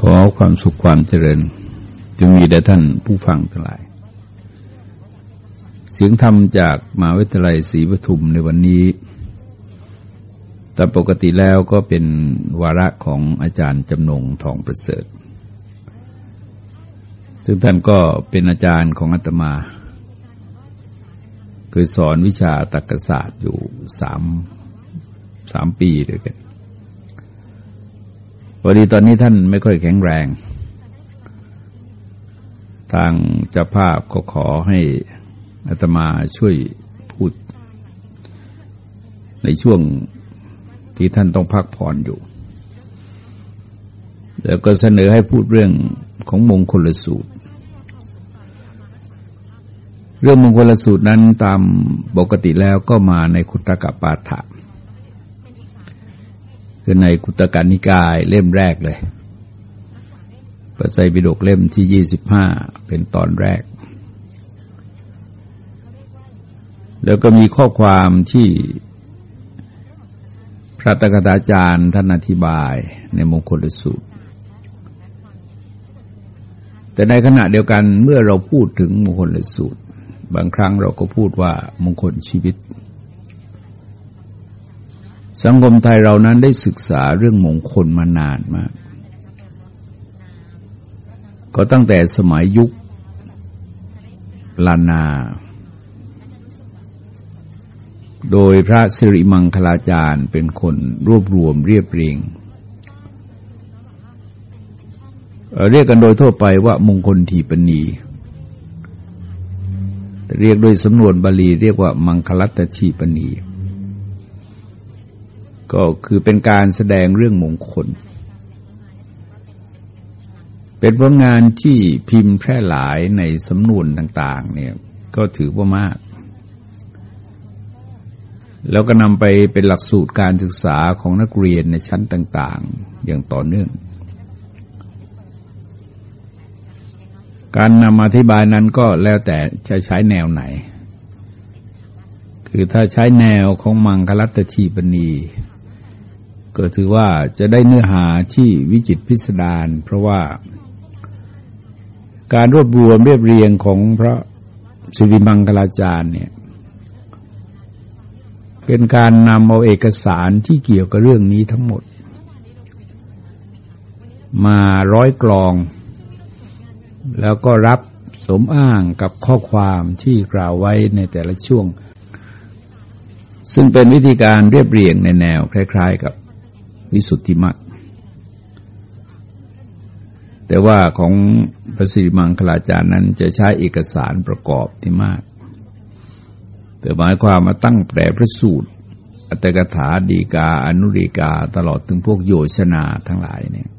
ขอความสุขความเจริญจงมีแด่ท่านผู้ฟังทั้งหลาย เสียงธรรมจากมหาวิทยาลัยศรีปทุมในวันนี้แต่ปกติแล้วก็เป็นวาระของอาจารย์จำนงทองประเสริฐ ซึ่งท่านก็เป็นอาจารย์ของอาตมาเคยสอนวิชาตรรกศาสตร์อยู่สามสามปีด้วยกัน พอดีตอนนี้ท่านไม่ค่อยแข็งแรง ทางเจ้าภาพก็ขอให้อาตมาช่วยพูด ในช่วงที่ท่านต้องพักผ่อนอยู่ แล้วก็เสนอให้พูดเรื่องของมงคลสูตร เรื่องมงคลสูตรนั้นตามปกติแล้วก็มาในคุตกะปาฐะ คือในกุตการนิกายเล่มแรกเลยพระไตรปิฎกเล่มที่ยี่สิบห้าเป็นตอนแรก แล้วก็มีข้อความที่พระตกถาจารย์ท่านอธิบายในมงคลสูตร แต่ในขณะเดียวกันเมื่อเราพูดถึงมงคลสูตร บางครั้งเราก็พูดว่ามงคลชีวิต สังคมไทยเรานั้นได้ศึกษาเรื่องมงคลมานานมาก ก็ตั้งแต่สมัยยุคลานา โดยพระสิริมังคลาจารย์เป็นคนรวบรวมเรียบเรียง เรียกกันโดยทั่วไปว่ามงคลทีปณีเรียกโดยสำนวนบาลีเรียกว่ามังคลัตชีปณี ก็คือเป็นการแสดงเรื่องมงคล เป็นผลงานที่พิมพ์แพร่หลายในสำนวนต่าง ๆ เนี่ยก็ถือว่ามาก แล้วก็นำไปเป็นหลักสูตรการศึกษาของนักเรียนในชั้นต่าง ๆ อย่างต่อเนื่อง การนำอธิบายนั้นก็แล้วแต่จะใช้แนวไหน คือถ้าใช้แนวของมังคลัตชีปณี ก็ถือว่าจะได้เนื้อหาที่วิจิตพิสดารเพราะว่า การรวบรวมเรียบเรียงของพระสิริมังกลาจารย์เนี่ยเป็นการนำเอาเอกสารที่เกี่ยวกับเรื่องนี้ทั้งหมด มาร้อยกรอง แล้วก็รับสมอ้างกับข้อความที่กล่าวไว้ในแต่ละช่วง ซึ่งเป็นวิธีการเรียบเรียงในแนวคล้าย ๆ กับ วิสุทธิมรรคแต่ว่าของพระสิริมังคลาจารย์นั้นจะใช้เอกสารประกอบที่มาก แต่หมายความมาตั้งแปลพระสูตร อัตถกถาดีกา อนุรีกาตลอดถึงพวกโยชนาทั้งหลายเนี่ย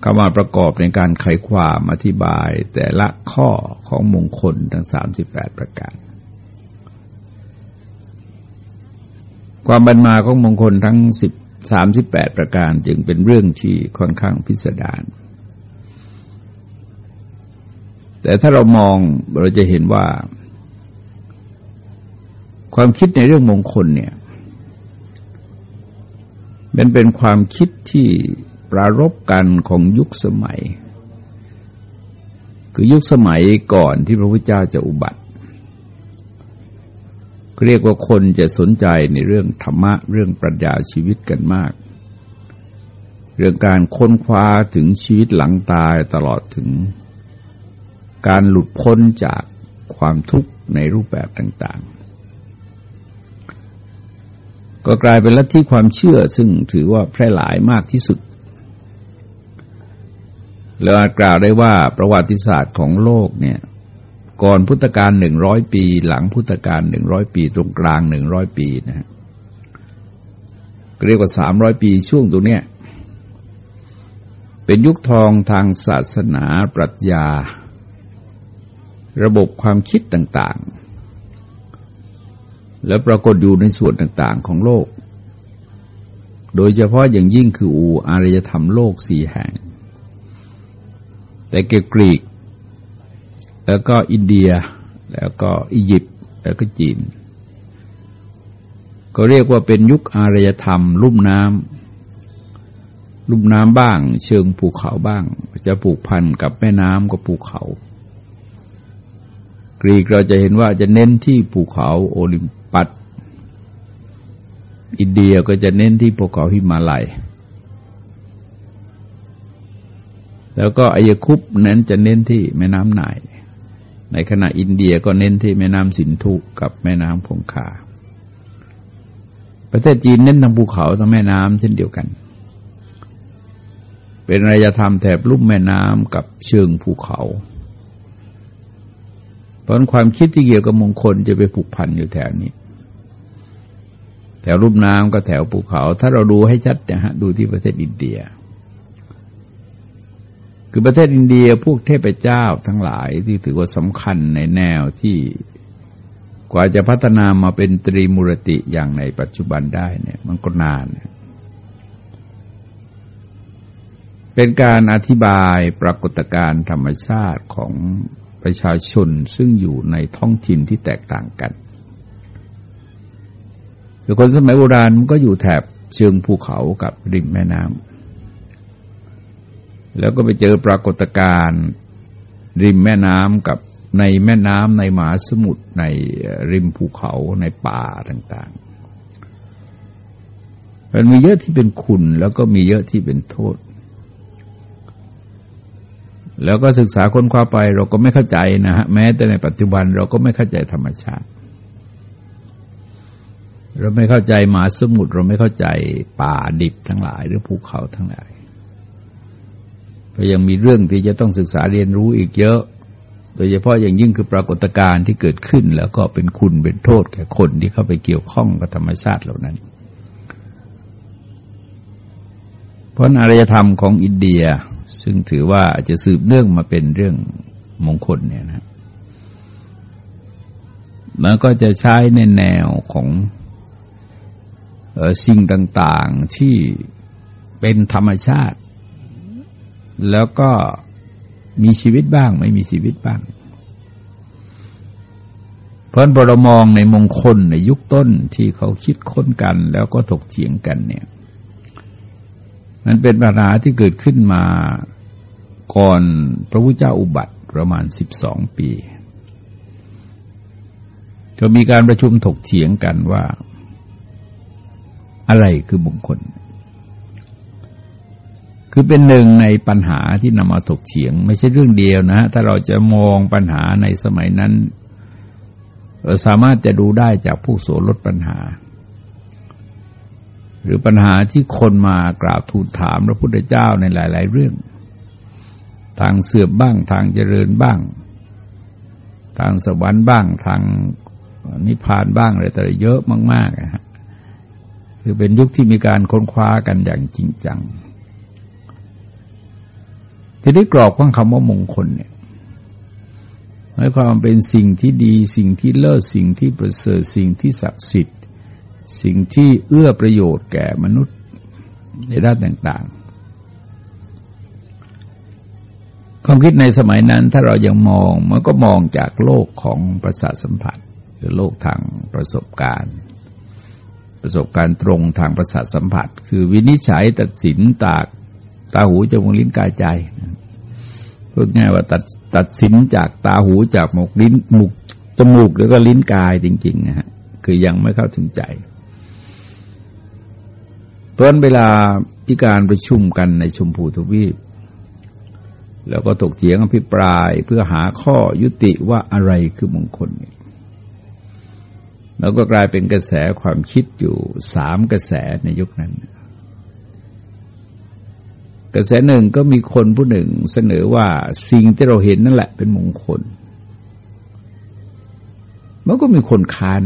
เข้ามาประกอบในการไขความอธิบายแต่ละข้อของมงคลทั้งสามสิบแปดประการ ความบรรมาของมงคลทั้งสิบสามสิบแปดประการจึงเป็นเรื่องที่ค่อนข้างพิสดาร แต่ถ้าเรามองเราจะเห็นว่า ความคิดในเรื่องมงคลเนี่ยมันเป็นความคิดที่ปรารบกันของยุคสมัย คือยุคสมัยก่อนที่พระพุทธเจ้าจะอุบัติ เรียกว่าคนจะสนใจในเรื่องธรรมะเรื่องปรัชญาชีวิตกันมาก เรื่องการค้นคว้าถึงชีวิตหลังตายตลอดถึง การหลุดพ้นจากความทุกข์ในรูปแบบต่างๆ ก็กลายเป็นลัทธิความเชื่อซึ่งถือว่าแพร่หลายมากที่สุดเราอาจกล่าวได้ว่าประวัติศาสตร์ของโลกเนี่ย ก่อนพุทธกาลหนึ่งร้อยปี หลังพุทธกาลหนึ่งร้อยปี ตรงกลางหนึ่งร้อยปีนะฮะเรียกว่าสามร้อยปีช่วงตรงเนี้ยเป็นยุคทองทางศาสนาปรัชญา ระบบความคิดต่างๆ และปรากฏอยู่ในส่วนต่างๆของโลก โดยเฉพาะอย่างยิ่งคืออูอารยธรรมโลกสี่แห่ง แต่เกกรีก แล้วก็อินเดีย แล้วก็อียิปต์แล้วก็จีน ก็เรียกว่าเป็นยุคอารยธรรม ลุ่มน้ำลุ่มน้ำบ้าง เชิงภูเขาบ้าง จะผูกพันกับแม่น้ำกับภูเขา กรีกเราจะเห็นว่าจะเน้นที่ภูเขาโอลิมปัสอินเดียก็จะเน้นที่ภูเขาหิมาลัย แล้วก็อายคุปนั้นจะเน้นที่แม่น้ำนาย ในขณะอินเดียก็เน้นที่แม่น้ำสินธุกับแม่น้ำคงคา ประเทศจีนเน้นทางภูเขาทางแม่น้ำเช่นเดียวกัน เป็นระยะธรรมแถบลุ่มแม่น้ำกับเชิงภูเขา เพราะความคิดที่เกี่ยวกับมงคลจะไปผูกพันอยู่แถวนี้ แถวลุ่มน้ำก็แถวภูเขา ถ้าเราดูให้ชัดนะฮะดูที่ประเทศอินเดีย คือประเทศอินเดียพวกเทพเจ้าทั้งหลายที่ถือว่าสำคัญในแนวที่กว่าจะพัฒนามาเป็นตรีมุรติอย่างในปัจจุบันได้เนี่ยมันก็นาน เป็นการอธิบายปรากฏการณ์ธรรมชาติของประชาชนซึ่งอยู่ในท้องถิ่นที่แตกต่างกันคือคนสมัยโบราณมันก็อยู่แถบเชิงภูเขากับริมแม่น้ำ แล้วก็ไปเจอปรากฏการณ์ริมแม่น้ำกับในแม่น้ำในมหาสมุทรในริมภูเขาในป่าต่างๆ มันมีเยอะที่เป็นคุณ แล้วก็มีเยอะที่เป็นโทษ แล้วก็ศึกษาค้นคว้าไปเราก็ไม่เข้าใจนะฮะแม้แต่ในปัจจุบันเราก็ไม่เข้าใจธรรมชาติ เราไม่เข้าใจหมาสมุทรเราไม่เข้าใจป่าดิบทั้งหลาย หรือภูเขาทั้งหลาย ก็ยังมีเรื่องที่จะต้องศึกษาเรียนรู้อีกเยอะ โดยเฉพาะอย่างยิ่งคือปรากฏการณ์ที่เกิดขึ้น แล้วก็เป็นคุณเป็นโทษแก่คนที่เข้าไปเกี่ยวข้องกับธรรมชาติเหล่านั้น เพราะอารยธรรมของอินเดียซึ่งถือว่าจะสืบเนื่องมาเป็นเรื่องมงคลเนี่ยนะมันก็จะใช้ในแนวของสิ่งต่าง ๆที่เป็นธรรมชาติ แล้วก็มีชีวิตบ้าง ไม่มีชีวิตบ้าง เพราะเรามองในมงคลในยุคต้นที่เขาคิดค้นกัน แล้วก็ถกเถียงกันเนี่ย มันเป็นปัญหาที่เกิดขึ้นมาก่อนพระพุทธเจ้าอุบัติประมาณสิบสองปีก็มีการประชุมถกเถียงกันว่า อะไรคือมงคล คือเป็นหนึ่งในปัญหาที่นำมาถกเถียง ไม่ใช่เรื่องเดียวนะ ถ้าเราจะมองปัญหาในสมัยนั้น สามารถจะดูได้จากผู้โสลดปัญหา หรือปัญหาที่คนมากราบทูลถามพระพุทธเจ้าในหลาย ๆ เรื่อง ทางเสื่อมบ้าง ทางเจริญบ้าง ทางสวรรค์บ้าง ทางนิพพานบ้างอะไรแต่เยอะมากๆนะฮะคือเป็นยุคที่มีการค้นคว้ากันอย่างจริงจัง ทีนี้กรอบของคำว่ามงคลเนี่ยหมายความเป็นสิ่งที่ดี สิ่งที่เลิศสิ่งที่ประเสริฐสิ่งที่ศักดิ์สิทธิ์ สิ่งที่เอื้อประโยชน์แก่มนุษย์ในด้านต่างๆ ความคิดในสมัยนั้นถ้าเรายังมองมันก็มองจากโลกของประสาทสัมผัส หรือโลกทางประสบการณ์ ประสบการณ์ตรงทางประสาทสัมผัส คือวินิจฉัยตัดสินตาก ตาหูจมูกลิ้นกายใจพูดง่ายว่าตัดตัดสินจากตาหูจากหมกลิ้นหมุกจมูกแล้วก็ลิ้นกายจริง ๆ นะฮะ คือยังไม่เข้าถึงใจ เพราะเวลาพิการประชุมกันในชมพูทวีป แล้วก็ตกเถียงอภิปรายเพื่อหาข้อยุติว่าอะไรคือมงคลแล้วก็กลายเป็นกระแสความคิดอยู่สามกระแสในยุคนั้น ระแสหนึ่งก็มีคนผู้หนึ่งเสนอว่าสิ่งที่เราเห็นนั่นแหละเป็นมงคล มันก็มีคนค้าน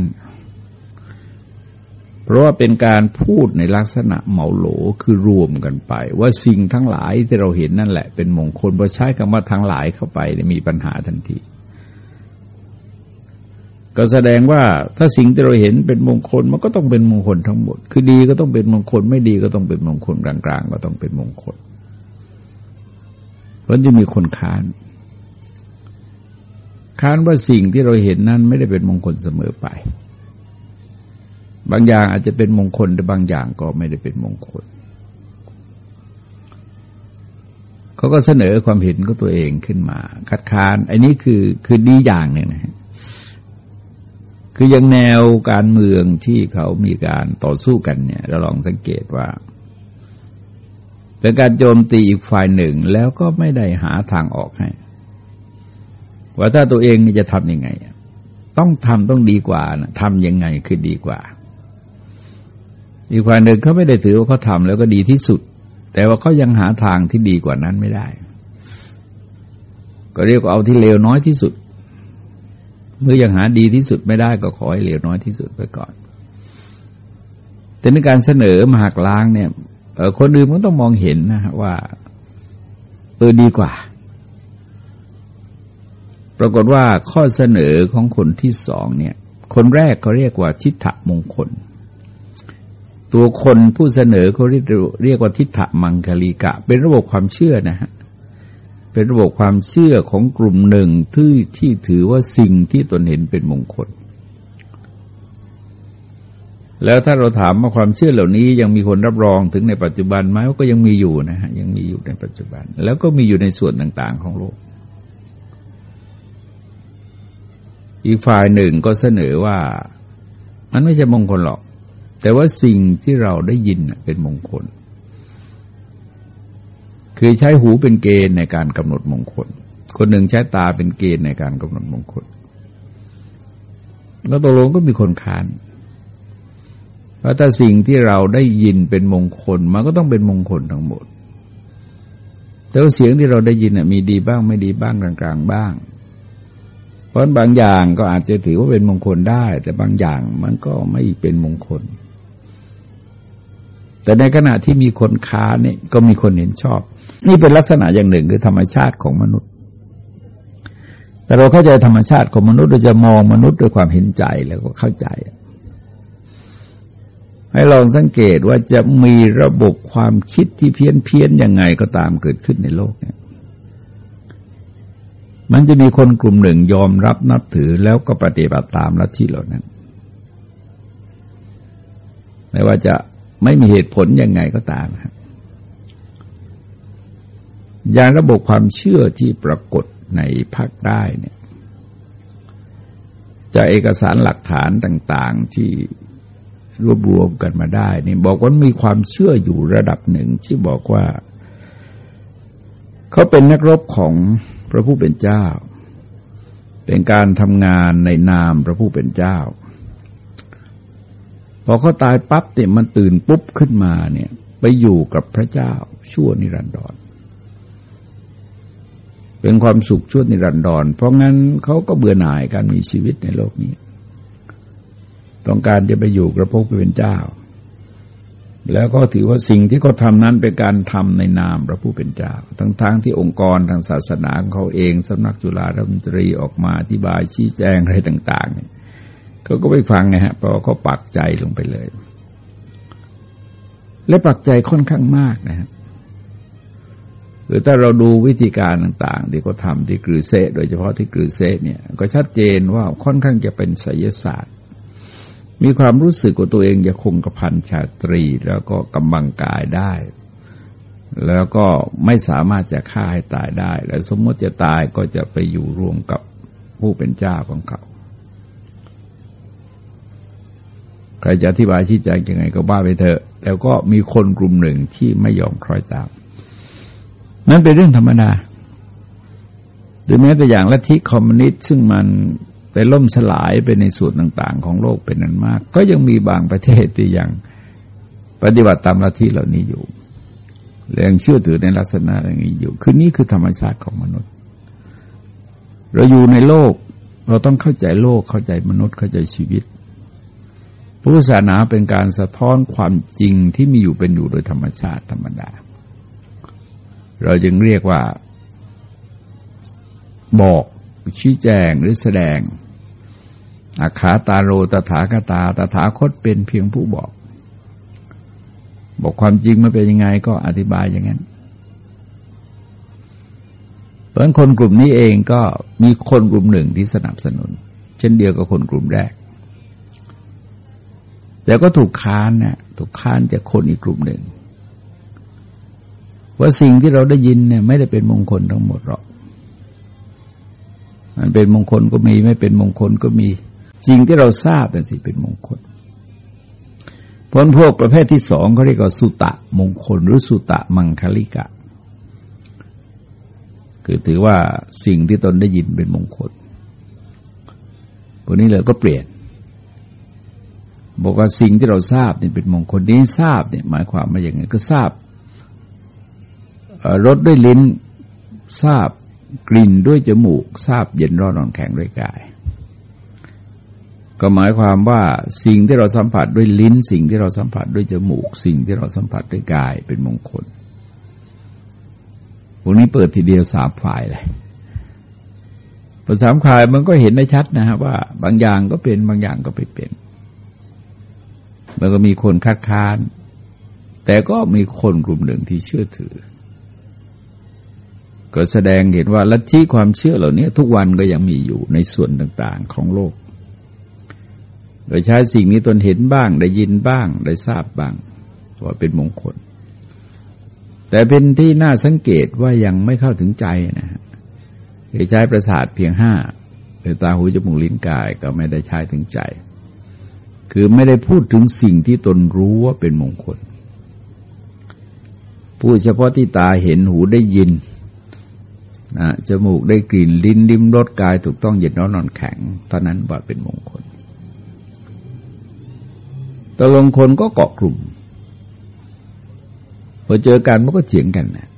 เพราะว่าเป็นการพูดในลักษณะเหมาโหลคือรวมกันไป ว่าสิ่งทั้งหลายที่เราเห็นนั่นแหละเป็นมงคลพอใช้คำว่าทั้งหลายเข้าไปมีปัญหาทันทีก็แสดงว่าถ้าสิ่งที่เราเห็นเป็นมงคลมันก็ต้องเป็นมงคลทั้งหมด คือดีก็ต้องเป็นมงคล ไม่ดีก็ต้องเป็นมงคลกลางๆ ก็ต้องเป็นมงคล เพราะจะมีคนค้าน ค้านว่าสิ่งที่เราเห็นนั้นไม่ได้เป็นมงคลเสมอไป บางอย่างอาจจะเป็นมงคลแต่บางอย่างก็ไม่ได้เป็นมงคล เขาก็เสนอความเห็นของตัวเองขึ้นมา คัดค้าน อันนี้คือคือดีอย่างหนึ่งนะฮะคือย่างแนวการเมืองที่เขามีการต่อสู้กันเนี่ย เราลองสังเกตว่า เป็นการโจมตีอีกฝ่ายหนึ่งแล้วก็ไม่ได้หาทางออกให้ ว่าถ้าตัวเองนี่จะทำยังไง ต้องทำต้องดีกว่านะทำยังไงคือดีกว่า อีกฝ่ายหนึ่งเขาไม่ได้ถือว่าเขาทำแล้วก็ดีที่สุด แต่ว่าเขายังหาทางที่ดีกว่านั้นไม่ได้ ก็เรียกว่าเอาที่เลวน้อยที่สุด เมื่อยังหาดีที่สุดไม่ได้ก็ขอให้เลวน้อยที่สุดไปก่อนแต่ในการเสนอมาหักล้างเนี่ย คนอื่นมันต้องมองเห็นนะฮะว่า เออดีกว่า ปรากฏว่าข้อเสนอของคนที่สองเนี่ย คนแรกเขาเรียกว่าทิฏฐมงคล ตัวคนผู้เสนอเขาเรียกเรียกว่าทิฏฐมังคลีกะ เป็นระบบความเชื่อนะฮะเป็นระบบความเชื่อของกลุ่มหนึ่งที่ที่ถือว่าสิ่งที่ตนเห็นเป็นมงคล แล้วถ้าเราถามว่าความเชื่อเหล่านี้ยังมีคนรับรองถึงในปัจจุบันไหมก็ยังมีอยู่นะฮะยังมีอยู่ในปัจจุบัน แล้วก็มีอยู่ในส่วนต่างๆของโลก อีกฝ่ายหนึ่งก็เสนอว่ามันไม่ใช่มงคลหรอก แต่ว่าสิ่งที่เราได้ยินเป็นมงคล คือใช้หูเป็นเกณฑ์ในการกำหนดมงคล คนหนึ่งใช้ตาเป็นเกณฑ์ในการกำหนดมงคล แล้วตกลงก็มีคนค้าน เพราะถ้าสิ่งที่เราได้ยินเป็นมงคล มันก็ต้องเป็นมงคลทั้งหมด แต่ว่าเสียงที่เราได้ยินมีดีบ้างไม่ดีบ้างกลางๆบ้าง เพราะบางอย่างก็อาจจะถือว่าเป็นมงคลได้ แต่บางอย่างมันก็ไม่เป็นมงคล แต่ในขณะที่มีคนค้าเนี่ยก็มีคนเห็นชอบ นี่เป็นลักษณะอย่างหนึ่งคือธรรมชาติของมนุษย์ แต่เราเข้าใจธรรมชาติของมนุษย์เราจะมองมนุษย์ด้วยความเห็นใจแล้วก็เข้าใจ ให้ลองสังเกตว่าจะมีระบบความคิดที่เพี้ยนเพี้ยนยังไงก็ตามเกิดขึ้นในโลกเนี่ย มันจะมีคนกลุ่มหนึ่งยอมรับนับถือแล้วก็ปฏิบัติตามลัทธิเหล่านั้น ไม่ว่าจะไม่มีเหตุผลยังไงก็ตามครับอย่างระบบความเชื่อที่ปรากฏในภาคใต้เนี่ยจะเอกสารหลักฐานต่าง ๆที่ รวบรวมกันมาได้นี่บอกว่ามีความเชื่ออยู่ระดับหนึ่งที่บอกว่า เขาเป็นนักรบของพระผู้เป็นเจ้า เป็นการทำงานในนามพระผู้เป็นเจ้า พอเขาตายปั๊บเนี่ยมันตื่นปุ๊บขึ้นมาเนี่ย ไปอยู่กับพระเจ้าชั่วนิรันดรเป็นความสุขชั่วนิรันดรเพราะงั้นเขาก็เบื่อหน่ายการมีชีวิตในโลกนี้ ต้องการจะไปอยู่กระผู้เป็นเจ้า แล้วก็ถือว่าสิ่งที่เขาทานั้นเป็นการทำในนามพระผู้เป็นเจ้า ทั้งๆทที่องค์กรทางศาสนาของเขาเองสำนักจุฬาธรรมตรีออกมาอธิบายชี้แจงอะไรต่าง ๆ เขาก็ไปฟังไงฮะเพราะเขาปักใจลงไปเลย และปักใจค่อนข้างมากนะฮะหรือถ้าเราดูวิธีการต่าง ๆ ที่เขาทำที่กรือเซโดยเฉพาะที่กรือเซเนี่ย ก็ชัดเจนว่าค่อนข้างจะเป็นไสยศาสตร์ มีความรู้สึกว่าตัวเองจะคงกระพันชาตรี แล้วก็กำบังกายได้ แล้วก็ไม่สามารถจะฆ่าให้ตายได้ แล้วสมมติจะตายก็จะไปอยู่รวมกับผู้เป็นเจ้าของเขาใครจะอธิบายชี้แจงยังไงก็บ้าไปเถอะแต่ก็มีคนกลุ่มหนึ่งที่ไม่ยอมคล้อยตามนั่นเป็นเรื่องธรรมดาหรือแม้แต่อย่างลัทธิคอมมิวนิสต์ซึ่งมัน ไปล่มสลายไปในส่วนต่างๆ ของโลกเป็นนั้นมาก ก็ยังมีบางประเทศที่ยังปฏิบัติตามลัทธิเหล่านี้อยู่แรงเชื่อถือในลักษณะอย่างนี้อยู่ คือนี่คือธรรมชาติของมนุษย์ เราอยู่ในโลก เราต้องเข้าใจโลกเข้าใจมนุษย์เข้าใจชีวิตพุทธศาสนาเป็นการสะท้อนความจริงที่มีอยู่เป็นอยู่โดยธรรมชาติธรรมดา เราจึงเรียกว่าบอก ชี้แจงหรือแสดง อาขาตาโรตถาคตาตถาคตเป็นเพียงผู้บอก บอกความจริงมันเป็นยังไงก็อธิบายอย่างนั้นเพราะคนกลุ่มนี้เองก็มีคนกลุ่มหนึ่งที่สนับสนุน เช่นเดียวกับคนกลุ่มแรก แต่ก็ถูกค้านนะถูกค้านจากคนอีกกลุ่มหนึ่งเพราะสิ่งที่เราได้ยินเนี่ยไม่ได้เป็นมงคลทั้งหมดหรอก มันเป็นมงคลก็มีไม่เป็นมงคลก็มีสิ่งที่เราทราบเป็นสิเป็นมงคลผลพวกประเภทที่สองเขาเรียกว่าสุตะมงคล หรือสุตะมังคลิกะ คือถือว่าสิ่งที่ตนได้ยินเป็นมงคลวกนี้เลยก็เปลี่ยน บอกว่าสิ่งที่เราทราบเนี่ยเป็นมงคลนี้ทราบเนี่ยหมายความว่าอย่างไงก็ทราบรสด้วยลิ้นทราบ กลิ่นด้วยจมูกทราบเย็นร้อนอ่อนแข็งด้วยกาย ก็หมายความว่าสิ่งที่เราสัมผัสด้วยลิ้น สิ่งที่เราสัมผัสด้วยจมูก สิ่งที่เราสัมผัสด้วยกายเป็นมงคลวกนี้เปิดทีเดียวสามฝ่ายเลยพอสามฝ่ายมันก็เห็นได้ชัดนะฮะว่า บางอย่างก็เป็นบางอย่างก็ไม่เป็นมันก็มีคนคัดค้าน แต่ก็มีคนกลุ่มหนึ่งที่เชื่อถือ ก็แสดงเห็นว่าลัทธิความเชื่อเหล่านี้ทุกวันก็ยังมีอยู่ในส่วนต่างๆของโลก โดยใช้สิ่งนี้ตนเห็นบ้าง ได้ยินบ้าง ได้ทราบบ้างว่าเป็นมงคล แต่เป็นที่น่าสังเกตว่ายังไม่เข้าถึงใจนะฮะใช้ประสาทเพียงห้าเป็นตาหูจมูกลิ้นกายก็ไม่ได้ใช้ถึงใจ คือไม่ได้พูดถึงสิ่งที่ตนรู้ว่าเป็นมงคล พูดเฉพาะที่ตาเห็นหูได้ยิน นะจมูกได้กลิ่นลิ้นลิ้มรสกายถูกต้องเย็นร้อนนอนแข็ง ตอนนั้นว่าเป็นมงคลตกลงคนก็เกาะกลุ่มพอเจอกันมันก็เถียงกันนะ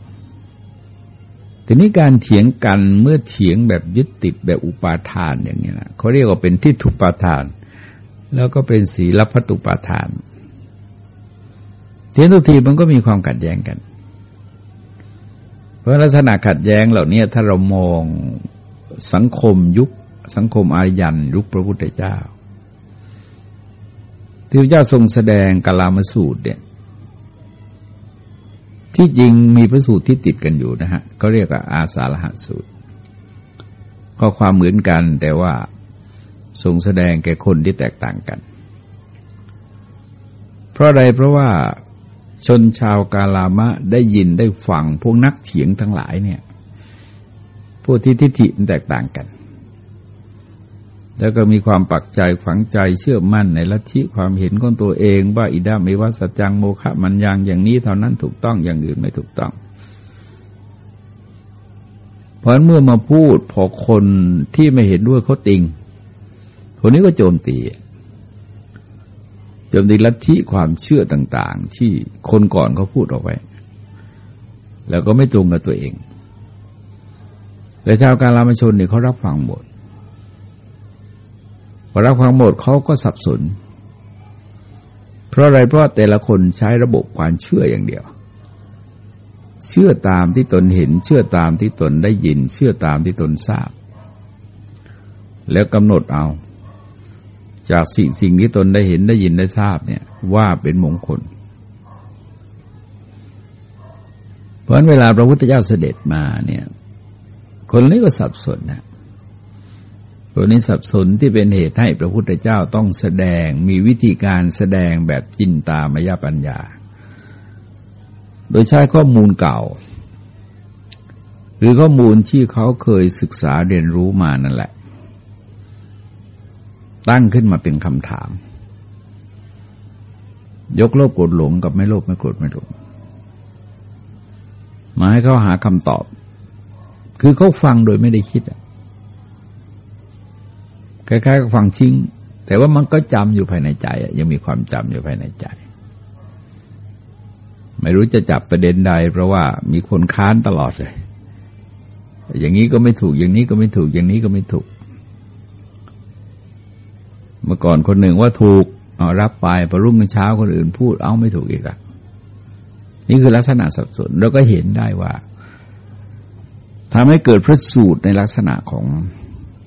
ทีนี้การเถียงกันเมื่อเถียงแบบยึดติดแบบอุปาทานอย่างนี้นะเขาเรียกว่าเป็นทิฏฐุปาทาน แล้วก็เป็นศีลพัตุปาทานเทียนทุกทีมันก็มีความขัดแย้งกัน เพราะลักษณะขัดแย้งเหล่านี้ถ้าเรามองสังคมยุค สังคมอารยันยุคพระพุทธเจ้า ที่พระเจ้าทรงแสดงกลามสูตรเนี่ยที่จริงมีพระสูตรที่ติดกันอยู่นะฮะเขาเรียกว่าอาสาฬหสูตร ข้อความเหมือนกันแต่ว่าทรงแสดงแก่คนที่แตกต่างกัน เพราะอะไรเพราะว่า ชนชาวกาลามะได้ยินได้ฟังพวกนักเถียงทั้งหลายเนี่ยพวกที่ทิฏฐิแตกต่างกัน แล้วก็มีความปักใจฝังใจเชื่อมั่นในลัทธิความเห็นของตัวเอง ว่าอิดามิวัสจังโมฆะมันยังอย่างนี้เท่านั้นถูกต้องอย่างอื่นไม่ถูกต้อง เพราะเมื่อมาพูดพอคนที่ไม่เห็นด้วยเขาติง คนนี้ก็โจมตี จนในลัทธิความเชื่อต่าง ๆ ที่คนก่อนเขาพูดออกไว้ แล้วก็ไม่ตรงกับตัวเอง แต่ชาวการลามชนเนี่ยเขารับฟังหมดพอรับฟังหมดเขาก็สับสน เพราะอะไรเพราะแต่ละคนใช้ระบบความเชื่ออย่างเดียว เชื่อตามที่ตนเห็น เชื่อตามที่ตนได้ยิน เชื่อตามที่ตนทราบ แล้วกำหนดเอา จากสิ่งสิ่งที่ตนได้เห็นได้ยินได้ทราบเนี่ยว่าเป็นมงคล เพราะฉะนั้นเวลาพระพุทธเจ้าเสด็จมาเนี่ย คนนี้ก็สับสนนะคนนี้สับสนที่เป็นเหตุให้พระพุทธเจ้าต้องแสดงมีวิธีการแสดงแบบจินตามยปัญญา โดยใช้ข้อมูลเก่า หรือข้อมูลที่เขาเคยศึกษาเรียนรู้มานั่นแหละ ตั้งขึ้นมาเป็นคำถาม ยกโลภโกรธหลงกับไม่โลภไม่โกรธไม่หลงมาให้เขาหาคำตอบ คือเขาฟังโดยไม่ได้คิดคล้ายๆกับฟังชิงแต่ว่ามันก็จำอยู่ภายในใจยังมีความจำอยู่ภายในใจ ไม่รู้จะจับประเด็นใด เพราะว่ามีคนค้านตลอดเลย อย่างนี้ก็ไม่ถูกอย่างนี้ก็ไม่ถูกอย่างนี้ก็ไม่ถูก มื่อก่อนคนหนึ่งว่าถูกเอารับไปพอรุ่งเช้าคนอื่นพูดเอาไม่ถูกอีกละนี่คือลักษณะสับสนเราก็เห็นได้ว่าทำให้เกิดพระสูตรในลักษณะของ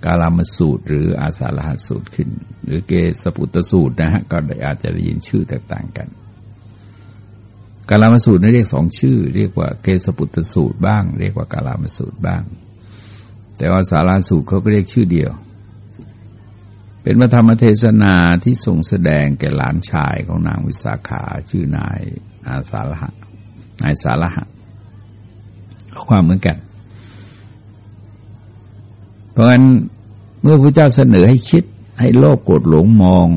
กาลามสูตร หรืออาสาลหสูตรขึ้น หรือเกสปุตตสูตรนะฮะก็อาจจะได้ยินชื่อแตกต่างกัน กาลามสูตรนี่เรียกสองชื่อ เรียกว่าเกสปุตตสูตรบ้าง เรียกว่ากาลามสูตรบ้าง แต่ว่าสาราสูตรเขาก็เรียกชื่อเดียว เป็นพระธรรมเทศนาที่ทรงแสดงแก่หลานชายของนางวิสาขาชื่อนายอาสาลหะนายสาลหะความเหมือนกัน เพราะฉะนั้นเมื่อพระเจ้าเสนอให้คิดให้โลภโกรธหลงมอง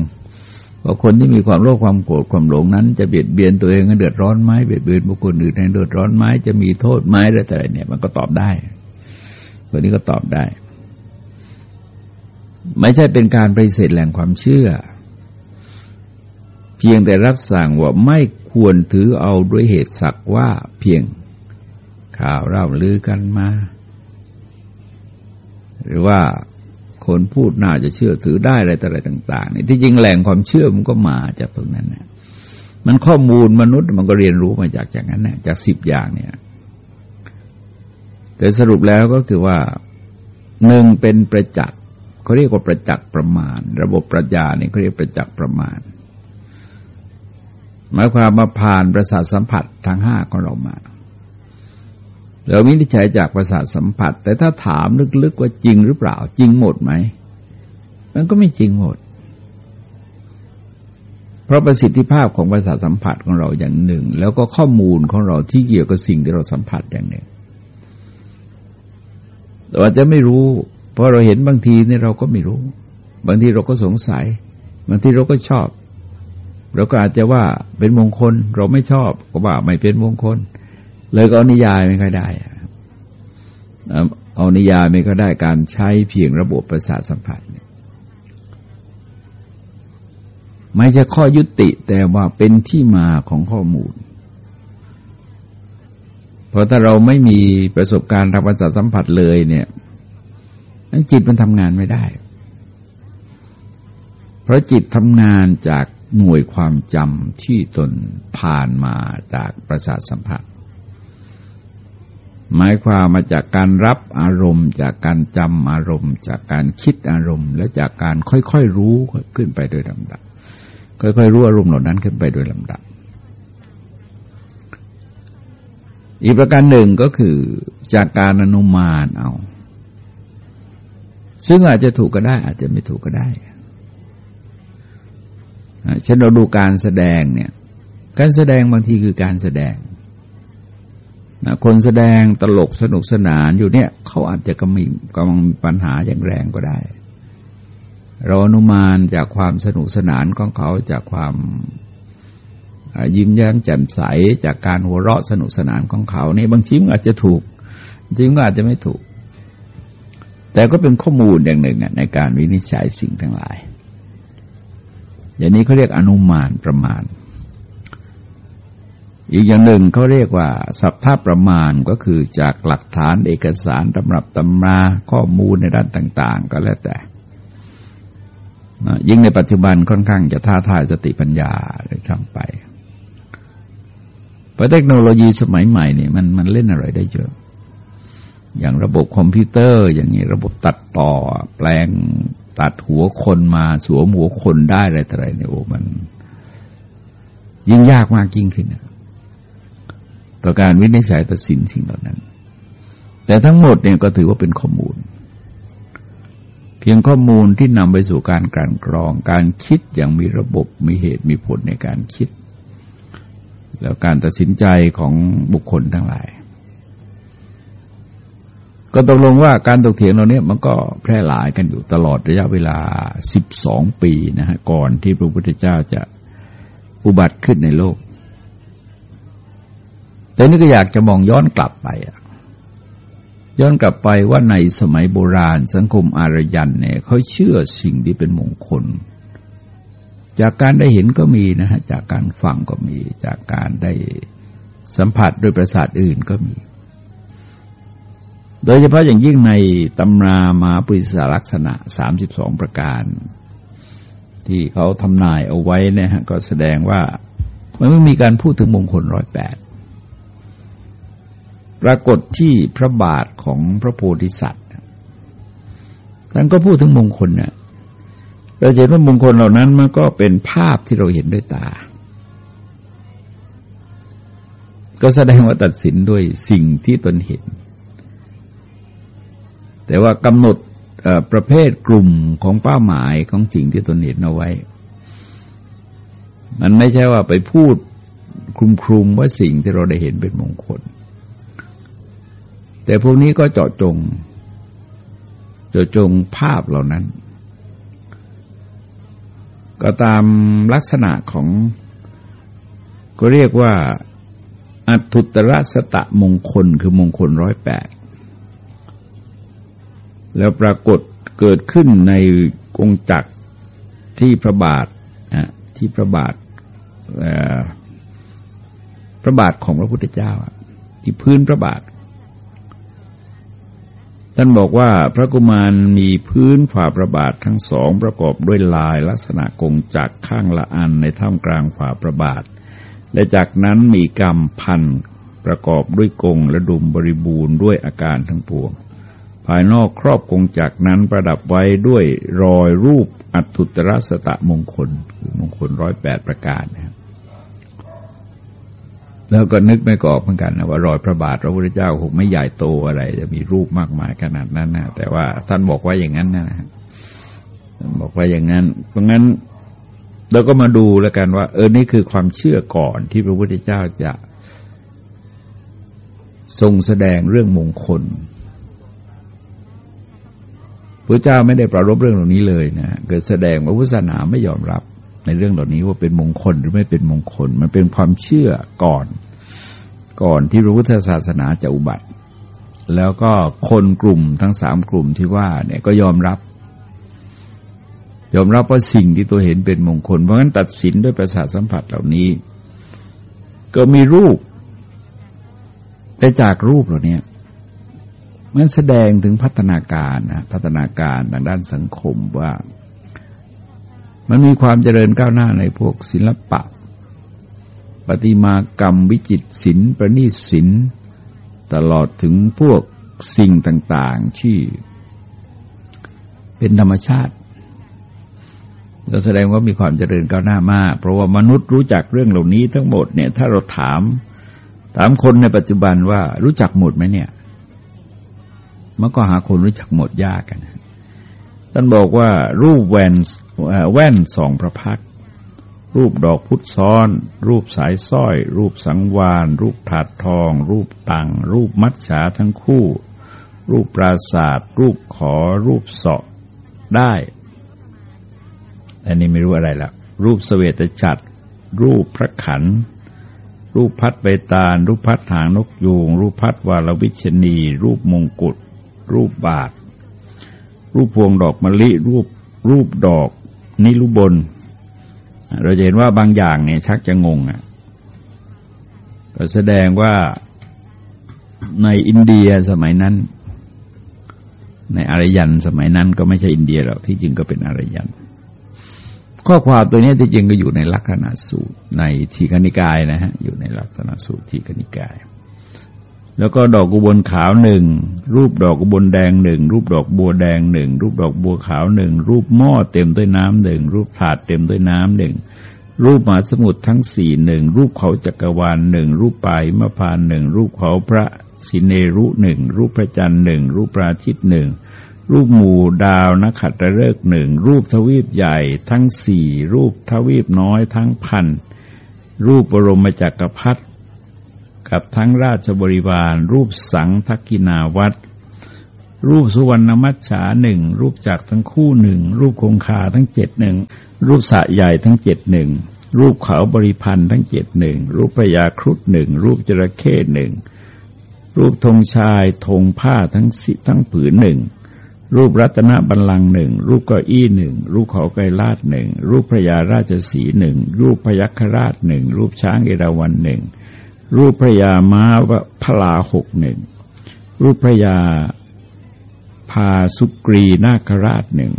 ว่าคนที่มีความโลภความโกรธความหลงนั้น จะเบียดเบียนตัวเองให้เดือดร้อนไหมเบียดเบียนบุคคลอื่นให้เดือดร้อนไหมจะมีโทษไหมอะไรแต่เนี่ย มันก็ตอบได้คนนี้ก็ตอบได้ ไม่ใช่เป็นการปฏิเสธแหล่งความเชื่อ เพียงแต่รับสั่งว่าไม่ควรถือเอาด้วยเหตุสักว่าเพียงข่าวเล่าลือกันมา หรือว่าคนพูดน่าจะเชื่อถือได้อะไรต่อะไรต่างๆนี่ที่จริงแหล่งความเชื่อมันก็มาจากตรงนั้นนะมันข้อมูลมนุษย์มันก็เรียนรู้มาจากจากนั้นนะจากสิบอย่างเนี่ย แต่สรุปแล้วก็คือว่าหนึ่งเป็นประจักษ เขาเรียกว่าประจักษ์ประมาณ ระบบปรัชญาเนี่ยเขาเรียกประจักษ์ประมาณ หมายความมาผ่านประสาทสัมผัสทางห้าของเรามาเราวินิจฉัยจากประสาทสัมผัส แต่ถ้าถามลึกๆว่าจริงหรือเปล่า จริงหมดไหม มันก็ไม่จริงหมด เพราะประสิทธิภาพของประสาทสัมผัสของเราอย่างหนึ่ง แล้วก็ข้อมูลของเราที่เกี่ยวกับสิ่งที่เราสัมผัสอย่างหนึ่งแต่ว่าจะไม่รู้ เพราะเราเห็นบางทีเนี่ยเราก็ไม่รู้ บางทีเราก็สงสัย บางทีเราก็ชอบ เราก็อาจจะว่าเป็นมงคล เราไม่ชอบก็ว่าไม่เป็นมงคล เลยก็นิยายไม่ค่อยได้เอานิยายไม่ค่อยได้การใช้เพียงระบบประสาทสัมผัสไม่ใช่ข้อยุติแต่ว่าเป็นที่มาของข้อมูล เพราะถ้าเราไม่มีประสบการณ์ทางประสาทสัมผัสเลยเนี่ย นั้นจิตมันทำงานไม่ได้ เพราะจิตทำงานจากหน่วยความจำที่ตนผ่านมาจากประสาทสัมผัส หมายความมาจากการรับอารมณ์ จากการจำอารมณ์ จากการคิดอารมณ์ และจากการค่อยๆรู้ขึ้นไปโดยลำดับ ค่อยๆรู้อารมณ์เหล่านั้นขึ้นไปโดยลำดับ อีกประการหนึ่งก็คือจากการอนุมานเอา ซึ่งอาจจะถูกก็ได้ อาจจะไม่ถูกก็ได้เช่นเราดูการแสดงเนี่ย การแสดงบางทีคือการแสดงนะคนแสดงตลกสนุกสนานอยู่เนี่ย เขาอาจจะกำลังกำลังมีปัญหาอย่างแรงก็ได้ เราอนุมานจากความสนุกสนานของเขาจากความยิ้มแย้มแจ่มใสจากการหัวเราะสนุกสนานของเขาเนี่ยบางทีมันอาจจะถูกจริงก็อาจจะไม่ถูก แต่ก็เป็นข้อมูลอย่างหนึ่งในการวินิจฉัยสิ่งทั้งหลาย อย่างนี้เขาเรียกอนุมานประมาณ อีกอย่างหนึ่งเขาเรียกว่า สัพทาประมาณก็คือจากหลักฐานเอกสารตำรับตำราข้อมูลในด้านต่าง ๆ ก็แล้วแต่ยิ่งในปัจจุบันค่อนข้างจะท้าทายสติปัญญาเลยทำไปราะเทคโนโลยีสมัยใหม่นี่มันมันเล่นอะไรได้เยอะ อย่างระบบคอมพิวเตอร์ อย่างนี้ระบบตัดต่อ แปลงตัดหัวคนมาสวมหัวคนได้อะไรต่ออะไรเนี่ยโอ้มัน ยิ่งยากมากยิ่งขึ้นต่อการวินิจฉัยตัดสินสิ่งเหล่านั้น แต่ทั้งหมดเนี่ยก็ถือว่าเป็นข้อมูล เพียงข้อมูลที่นำไปสู่การกลั่นกรอง การคิดอย่างมีระบบมีเหตุมีผลในการคิด แล้วการตัดสินใจของบุคคลทั้งหลาย ก็ตกลงว่าการตกเถียงเราเนี้ยมันก็แพร่หลายกันอยู่ตลอดระยะเวลาสิบสองปีนะฮะก่อนที่พระพุทธเจ้าจะอุบัติขึ้นในโลก แต่นี่ก็อยากจะมองย้อนกลับไปอะย้อนกลับไปว่าในสมัยโบราณสังคมอารยันเนี่ยเขาเชื่อสิ่งที่เป็นมงคล จากการได้เห็นก็มีนะฮะจากการฟังก็มี จากการได้สัมผัสด้วยประสาทอื่นก็มี โดยเฉพาะอย่างยิ่งในตำรามาปริศลักษณะสามสิบสองประการ ที่เขาทำนายเอาไว้เนี่ยฮะก็แสดงว่ามันไม่มีการพูดถึงมงคลร้อยแปดปรากฏที่พระบาทของพระโพธิสัตว์ท่านก็พูดถึงมงคลเนี่ยเราเห็นว่ามงคลเหล่านั้นมันก็เป็นภาพที่เราเห็นด้วยตา ก็แสดงว่าตัดสินด้วยสิ่งที่ตนเห็น แต่ว่ากำหนดประเภทกลุ่มของเป้าหมายของสิ่งที่ตนเห็นเอาไว้ มันไม่ใช่ว่าไปพูดคลุมคลุมว่าสิ่งที่เราได้เห็นเป็นมงคล แต่พวกนี้ก็เจาะจง เจาะจงภาพเหล่านั้น ก็ตามลักษณะของ ก็เรียกว่าอัตุตรสตะมงคลคือมงคลร้อยแปด แล้วปรากฏเกิดขึ้นในกงจักรที่พระบาทที่พระบาทพระบาทของพระพุทธเจ้าที่พื้นพระบาท ท่านบอกว่าพระกุมารมีพื้นฝ่าพระบาททั้งสองประกอบด้วยลายลักษณะกงจักข้างละอันในท่ามกลางฝ่าพระบาท และจากนั้นมีกรรมพันประกอบด้วยกงและดุมบริบูรณ์ด้วยอาการทั้งปวงายนอกครอบกงจักนั้นประดับไว้ด้วยรอยรูปอัตุตรสตะมงคลคือมงคลร้อยแปดประการนะครับแล้วก็นึกไม่กอกเหมือนกันนะว่ารอยพระบาทพระพุทธเจ้าคงไม่ใหญ่โตอะไร จะมีรูปมากมายขนาดนั้นนะแต่ว่าท่านบอกว่าอย่างนั้นนะท่านบอกว่าอย่างนั้น เพราะงั้นเราก็มาดูแล้วกันว่า เออนี่คือความเชื่อก่อนที่พระพุทธเจ้าจะทรงแสดงเรื่องมงคล พระเจ้าไม่ได้ปรารบเรื่องเหล่านี้เลยนะเกิดแสดงว่าพุทธศาสนาไม่ยอมรับในเรื่องเหล่านี้ว่าเป็นมงคลหรือไม่เป็นมงคล มันเป็นความเชื่อก่อน ก่อนที่พระพุทธศาสนาจะอุบัติ แล้วก็คนกลุ่มทั้งสามกลุ่มที่ว่าเนี่ยก็ยอมรับ ยอมรับว่าสิ่งที่ตัวเห็นเป็นมงคล เพราะงั้นตัดสินด้วยประสาทสัมผัสเหล่านี้ ก็มีรูปแต่จากรูปเหล่านี้ มันแสดงถึงพัฒนาการนะพัฒนาการทางด้านสังคมว่า มันมีความเจริญก้าวหน้าในพวกศิลปะ ปฏิมากรรมวิจิตศิลป์ประณีตศิลป์ตลอดถึงพวกสิ่งต่างๆที่เป็นธรรมชาติเราแสดงว่ามีความเจริญก้าวหน้ามาก เพราะว่ามนุษย์รู้จักเรื่องเหล่านี้ทั้งหมดเนี่ย ถ้าเราถาม ถามคนในปัจจุบันว่ารู้จักหมดไหมเนี่ย มันก็หาคนรู้จักหมดยากกันท่านบอกว่ารูปแว่นแว่นสองพระพัก รูปดอกพุทธซ้อน รูปสายสร้อย รูปสังวาน รูปถาดทอง รูปตัง รูปมัดฉาทั้งคู่ รูปปราศาสตร์รูปขอ รูปเสาะได้ อันนี้ไม่รู้อะไรละรูปสเสวตฉัตรรูปพระขัน รูปพัดใบตาล รูปพัดหางนกยูง รูปพัดวาลวิชนี รูปมงกุฎ รูปบาท รูปพวงดอกมะลิ รูปรูปดอกนิรุบน เราจะเห็นว่าบางอย่างเนี่ยชักจะงงอะก็แสดงว่าในอินเดียสมัยนั้น ในอารยันสมัยนั้นก็ไม่ใช่อินเดียหรอกที่จริงก็เป็นอารยัน ข้อความตัวนี้ที่จริงก็อยู่ในลักษณะสูตรในทีคณิกายนะฮะอยู่ในลักษณะสูตรทีคณิกาย แล้วก็ดอกกุบลขาวหนึ่งรูปดอกกุบลแดงหนึ่งรูปดอกบัวแดงหนึ่งรูปดอกบัวขาวหนึ่งรูปหม้อเต็มด้วยน้ำหนึ่งรูปถาดเต็มด้วยน้ำหนึ่งรูปมหาสมุทรทั้งสี่หนึ่งรูปเขาจักรวาลหนึ่งรูปปลายมะพานหนึ่งรูปเขาพระสิเนรุหนึ่งรูปพระจันทร์หนึ่งรูปปราชิตหนึ่งรูปหมู่ดาวนักขัตฤกษ์หนึ่งรูปทวีปใหญ่ทั้งสี่รูปทวีปน้อยทั้งพันรูปบรมจักรพรรดิ กับทั้งราชบริวาร รูปสังทักกินาวัตรูปสุวรรณมัจฉาหนึ่งรูปจักทั้งคู่หนึ่งรูปคงคาทั้งเจ็ดหนึ่งรูปสะใหญ่ทั้งเจ็ดหนึ่งรูปเขาบริพันธ์ทั้งเจ็ดหนึ่งรูปพยาครุฑหนึ่งรูปจระเข้หนึ่งรูปธงชายธงผ้าทั้งสิทั้งผืนหนึ่งรูปรัตนบัลลังก์หนึ่งรูปเก้าอี้หนึ่งรูปเขาไกรลาดหนึ่งรูปพระยาราชสีหนึ่งรูปพยัคฆราชหนึ่งรูปช้างเอราวัณหนึ่ง รูปพระยาม้าพลาหกหนึ่ง รูปพระยาพาสุกรีนาคราชหนึ่ง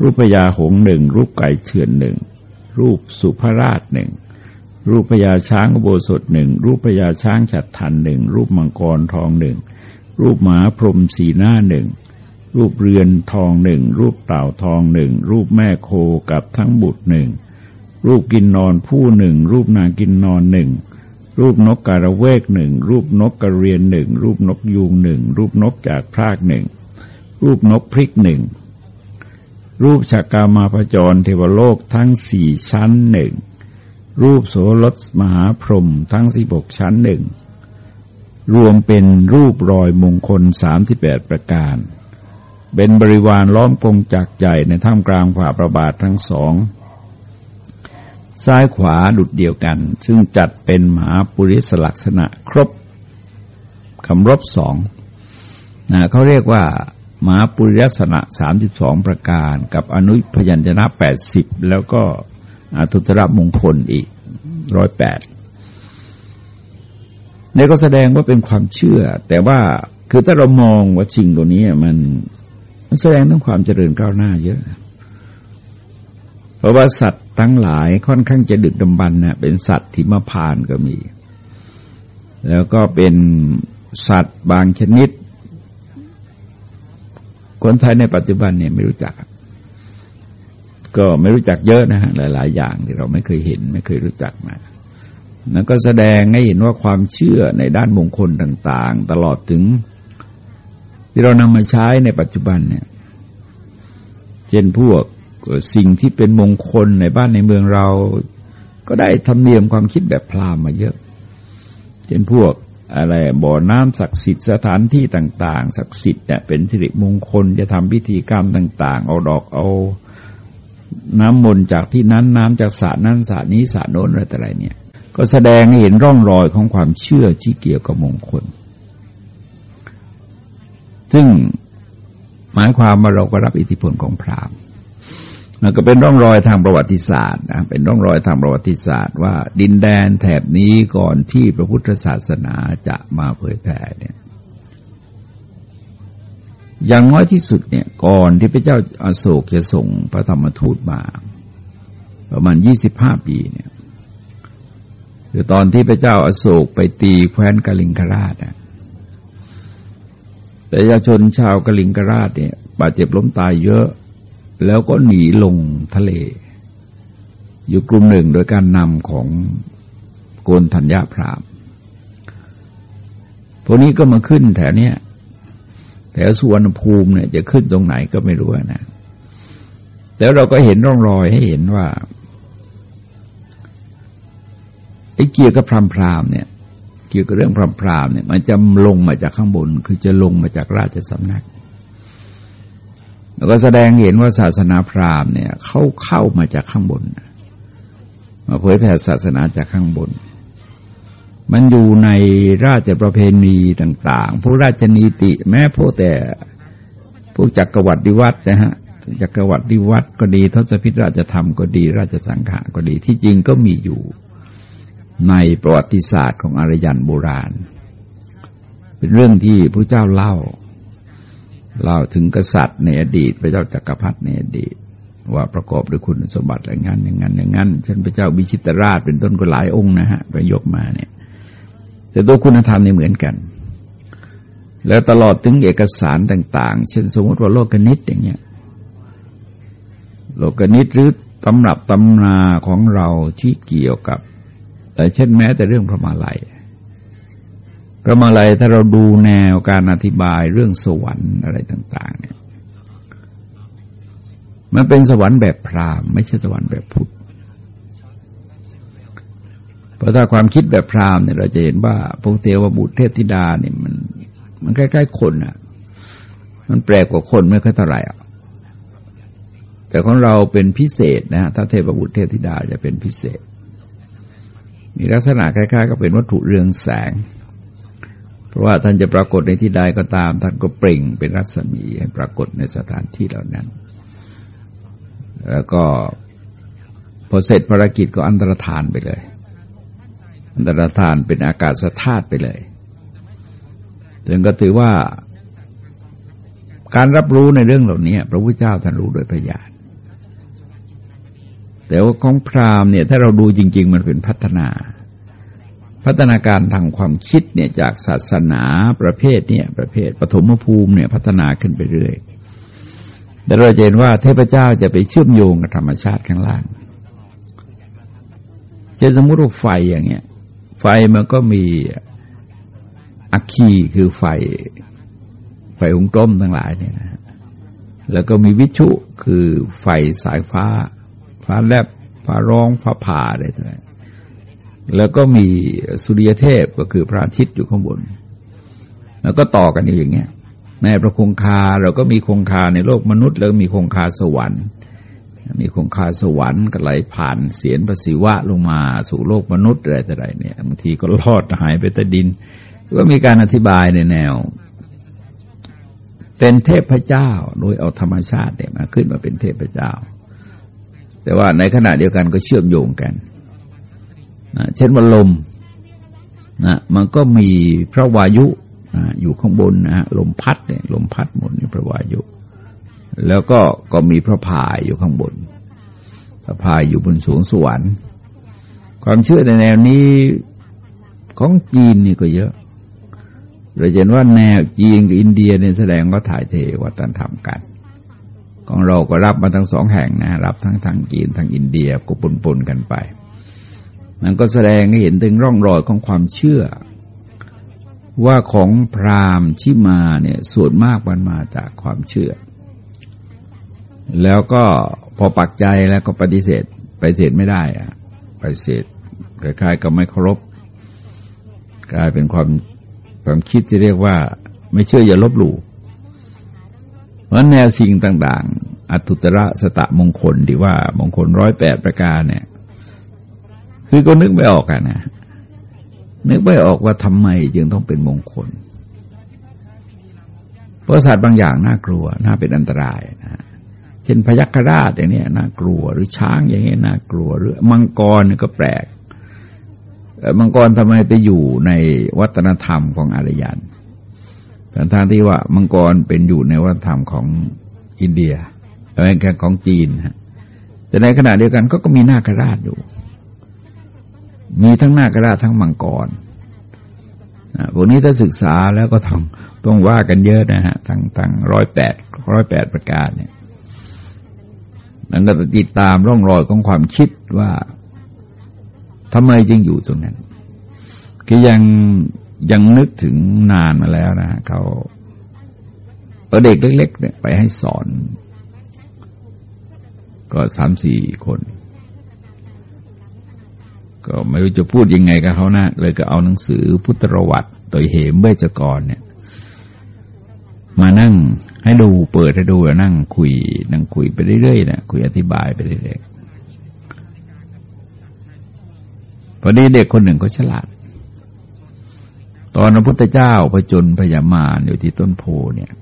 รูปพระยาหงหนึ่ง รูปไก่เฉือนหนึ่ง รูปสุภราชหนึ่ง รูปพญาช้างโบสถหนึ่ง รูปพญาช้างฉัดทันหนึ่ง รูปมังกรทองหนึ่ง รูปหมาพรมสีหน้าหนึ่ง รูปเรือนทองหนึ่ง รูปเต่าทองหนึ่ง รูปแม่โคกับทั้งบุตรหนึ่ง รูปกินนอนผู้หนึ่ง รูปนางกินนอนหนึ่ง รูปนกกระเวกหนึ่งรูปนกกระเรียนหนึ่งรูปนกยูงหนึ่งรูปนกจากพรากหนึ่งรูปนกพริกหนึ่งรูปฉากามาพจรเทวโลกทั้งสี่ชั้นหนึ่งรูปโสรสมหาพรหมทั้งสิบกชั้นหนึ่งรวมเป็นรูปรอยมงคลสามสิบแปดประการ เป็นบริวารล้อมกงจากใหญ่ในท่ามกลางฝ่าประบาททั้งสอง ซ้ายขวาดุดเดียวกัน ซึ่งจัดเป็นมหาปุริสลักษณะครบคำรบสองนะเขาเรียกว่ามหาปุริยสนะสามสิบสองประการ กับอนุพยัญชนะแปดสิบแล้วก็อาทุตระมงคลอีกร้อยแปดนี่ก็แสดงว่าเป็นความเชื่อ แต่ว่าคือถ้าเรามองว่าจริงตัวนี้มันแสดงถึงความเจริญก้าวหน้าเยอะ เพราะว่าสัตว์ทั้งหลายค่อนข้างจะดึกดำบรรนะเป็นสัตว์ที่มาพานก็มี แล้วก็เป็นสัตว์บางชนิด คนไทยในปัจจุบันเนี่ยไม่รู้จัก ก็ไม่รู้จักเยอะนะฮะหลาย ๆ อย่างที่เราไม่เคยเห็นไม่เคยรู้จักมานั่นก็แสดงให้เห็นว่าความเชื่อในด้านมงคลต่าง ๆ ตลอดถึง ที่เรานำมาใช้ในปัจจุบันเนี่ย เช่นพวก สิ่งที่เป็นมงคลในบ้านในเมืองเรา ก็ได้ทำเนียมความคิดแบบพราหมณ์มาเยอะ เช่นพวกอะไรบ่อน้ำศักดิ์สิทธิ์สถานที่ต่าง ๆ ศักดิ์สิทธิ์เนี่ยเป็นสิริมงคลจะทำพิธีกรรมต่าง ๆ เอาดอกเอา น้ำมนต์จากที่นั้นน้ำจากสระนั้นสระนี้สระโน้นอะไรแต่ไรเนี่ย ก็แสดงให้เห็นร่องรอยของความเชื่อที่เกี่ยวกับมงคล ซึ่งหมายความว่าเราก็รับอิทธิพลของพราหมณ์ มันก็เป็นร่องรอยทางประวัติศาสตร์นะเป็นร่องรอยทางประวัติศาสตร์ว่าดินแดนแถบนี้ก่อนที่พระพุทธศาสนาจะมาเผยแผ่เนี่ยอย่างน้อยที่สุดเนี่ยก่อนที่พระเจ้าอาโศกจะส่งพระธรรมทูตมา ประมาณยี่สิบห้าปีเนี่ยคือตอนที่พระเจ้าอาโศกไปตีแคว้นกลิงคราชนะประชาชนชาวกลิงกราชเนี่ยบาดเจ็บล้มตายเยอะ แล้วก็หนีลงทะเล อยู่กลุ่มหนึ่งโดยการนำของโกนธัญญาพรามพวกนี้ก็มาขึ้นแถวเนี้ยแถวสุวรรณภูมิเนี่ยจะขึ้นตรงไหนก็ไม่รู้นะ แล้วเราก็เห็นร่องรอยให้เห็นว่าไอ้เกี่ยวกับพรามพรามเนี่ย เกี่ยวกับเรื่องพรามพรามเนี่ย มันจะลงมาจากข้างบน คือจะลงมาจากราชสำนัก แล้วก็แสดงเห็นว่าศาสนาพราหมณ์เนี่ยเขาเข้ามาจากข้างบน มาเผยแผ่ศาสนาจากข้างบน มันอยู่ในราชประเพณีต่าง ๆ พวกราชนีติแม้พวกแต่พวกจักรวรรดิวัตนะฮะจักรวรรดิวัตก็ดีทศพิธราชธรรมก็ดี ราชสังขาก็ดีที่จริงก็มีอยู่ในประวัติศาสตร์ของอารยันโบราณ เป็นเรื่องที่พระเจ้าเล่า เล่าถึงกษัตริย์ในอดีต พระเจ้าจักรพรรดิในอดีต ว่าประกอบด้วยคุณสมบัติอะไรงั้นอย่างนั้นอย่างนั้นเช่นพระเจ้าบิชิตราชเป็นต้นก็หลายองค์นะฮะไปยกมาเนี่ยแต่ตัวคุณธรรมนี่เหมือนกัน แล้วตลอดถึงเอกสารต่าง ๆ เช่นสมมติว่าโลกนิตอย่างเงี้ยโลกนิตหรือตำรับตำนาของเราที่เกี่ยวกับ แต่เช่นแม้แต่เรื่องพระมาลัย พระมาลัยถ้าเราดูแนวการอธิบายเรื่องสวรรค์อะไรต่าง ๆ เนี่ย มันเป็นสวรรค์แบบพราหมณ์ไม่ใช่สวรรค์แบบพุทธเพราะถ้าความคิดแบบพราหมณ์เนี่ยเราจะเห็นว่าพวกเทวบุตรเทพธิดาเนี่ยมัน มันใกล้ๆคนอะ มันแปลกกว่าคนไม่ค่อยเท่าไหร่อะแต่ของเราเป็นพิเศษนะถ้าเทพบุตรเทพธิดาจะเป็นพิเศษ มีลักษณะคล้ายๆกับเป็นวัตถุเรืองแสง ว่าท่านจะปรากฏในที่ใดก็ตาม ท่านก็เปล่งเป็นรัศมีให้ปรากฏในสถานที่เหล่านั้น แล้วก็พอเสร็จภารกิจก็อันตรธานไปเลย อันตรธานเป็นอากาศธาตุไปเลยถึงก็ถือว่า การรับรู้ในเรื่องเหล่านี้พระพุทธเจ้าท่านรู้โดยพยานแต่ว่าของพราหมณ์เนี่ยถ้าเราดูจริง ๆ มันเป็นพัฒนา พัฒนาการทางความคิดเนี่ยจากศาสนาประเภทเนี่ยประเภทปฐมภูมิเนี่ยพัฒนาขึ้นไปเรื่อยแต่เราเห็นว่าเทพเจ้าจะไปเชื่อมโยงกับธรรมชาติข้างล่างเช่นสมมติว่าไฟอย่างเงี้ย ไฟมันก็มีอัคคีคือไฟ ไฟหุงต้มทั้งหลายเนี่ยนะแล้วก็มีวิชุคือไฟสายฟ้า ฟ้าแลบฟ้าร้องฟ้าผ่าอะไรต่าง แล้วก็มีสุริยเทพก็คือพระอาทิตย์อยู่ข้างบน แล้วก็ต่อกันอยู่อย่างเงี้ยในพระคงคาเราก็มีคงคาในโลกมนุษย์แล้วมีคงคาสวรรค์ มีคงคาสวรรค์ก็ไหลผ่านเสียนภศิวะลงมาสู่โลกมนุษย์อะไรต่ออะไรเนี่ยบางทีก็ลอดหายไปใต้ดิน ก็มีการอธิบายในแนว เป็นเทพเจ้าโดยเอาธรรมชาติเนี่ยมาขึ้นมาเป็นเทพเจ้า แต่ว่าในขณะเดียวกันก็เชื่อมโยงกัน นะเช่นว่าลมนะมันก็มีพระวายุอยู่ข้างบนนะลมพัดเนี่ยลมพัดหมดนี่พระวายุ แล้วก็ก็มีพระพายอยู่ข้างบน พระพายอยู่บนสูงสวรรค์ความเชื่อในแนวนี้ของจีนนี่ก็เยอะเราเห็นว่าแนวจีนกับอินเดียเนี่ยแสดงว่าถ่ายเทวัฒนธรรมกัน ของเราก็รับมาทั้งสองแห่งนะรับทั้งทางจีนทางอินเดียก็ปนๆกันไป มันก็แสดงให้เห็นถึงร่องรอยของความเชื่อ ว่าของพราหมณ์ชิมาเนี่ยส่วนมากมันมาจากความเชื่อ แล้วก็พอปักใจแล้วก็ปฏิเสธปฏิเสธไม่ได้อะปฏิเสธคล้ายๆกับไม่เคารพกลายเป็นความความคิดที่เรียกว่า ไม่เชื่ออย่าลบหลู่เพราะแนวสิ่งต่าง ๆ อัตุตระสตะมงคลที่ว่ามงคลร้อยแปดประการเนี่ย คือก็นึกไม่ออกกันนะนึกไม่ออกว่าทำไมจึงต้องเป็นมงคล เพราะสัตว์บางอย่างน่ากลัว น่าเป็นอันตรายนะเช่นพยัคฆราชอย่างนี้น่ากลัว หรือช้างอย่างนี้น่ากลัว หรือมังกรก็แปลกมังกรทำไมไปอยู่ในวัฒนธรรมของอารยันแต่ทางที่ว่ามังกรเป็นอยู่ในวัฒนธรรมของอินเดียอะไรกันของจีนฮะแต่ในขณะเดียวกันก็ก็มีนาคราชอยู่ มีทั้งนาคราชทั้งมังกรพวกนี้ถ้าศึกษาแล้วก็ต้องต้องว่ากันเยอะนะฮะทั้งทั้งร้อยแปดร้อยแปดประการเนี่ยนั่นก็ติดตามร่องรอยของความคิดว่าทำไมจึงอยู่ตรงนั้นก็ยังยังนึกถึงนานมาแล้วนะเขาเอาเด็กเล็กๆเนี่ยไปให้สอน ก็สามสี่คน ก็ไม่รู้จะพูดยังไงกับเขานะเลยก็เอาหนังสือพุทธประวัติโดยเหมเบจกรเนี่ย มานั่งให้ดูเปิดให้ดูแล้วนั่งคุยนั่งคุยไปเรื่อยๆนะคุยอธิบายไปเรื่อยๆพอดีเด็กคนหนึ่งก็ฉลาด ตอนพระพุทธเจ้าพระจนพญามารอยู่ที่ต้นโพเนี่ย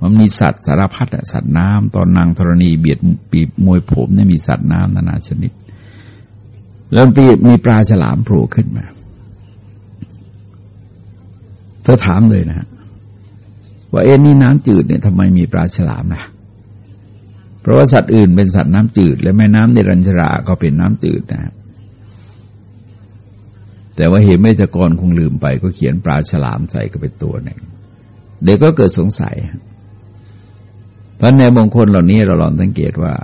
มันมีสัตว์สารพัดสัตว์น้ำตอนนางธรณีเบียดปีบมวยผมเนี่ยมีสัตว์น้ำนานาชนิด แล้วมีปลาฉลามโผล่ขึ้นมาเธอถามเลยนะว่าเอ็นนี่น้ำจืดเนี่ยทำไมมีปลาฉลามนะเพราะว่าสัตว์อื่นเป็นสัตว์น้ำจืด และแม่น้ำในรัญชราก็เป็นน้ำจืดนะแต่ว่าเหตุไม่จกรคงลืมไป ก็เขียนปลาฉลามใส่ก็เป็นตัวหนึ่งเด็กก็เกิดสงสัยเพราะในมงคลเหล่านี้เราลองสังเกตว่า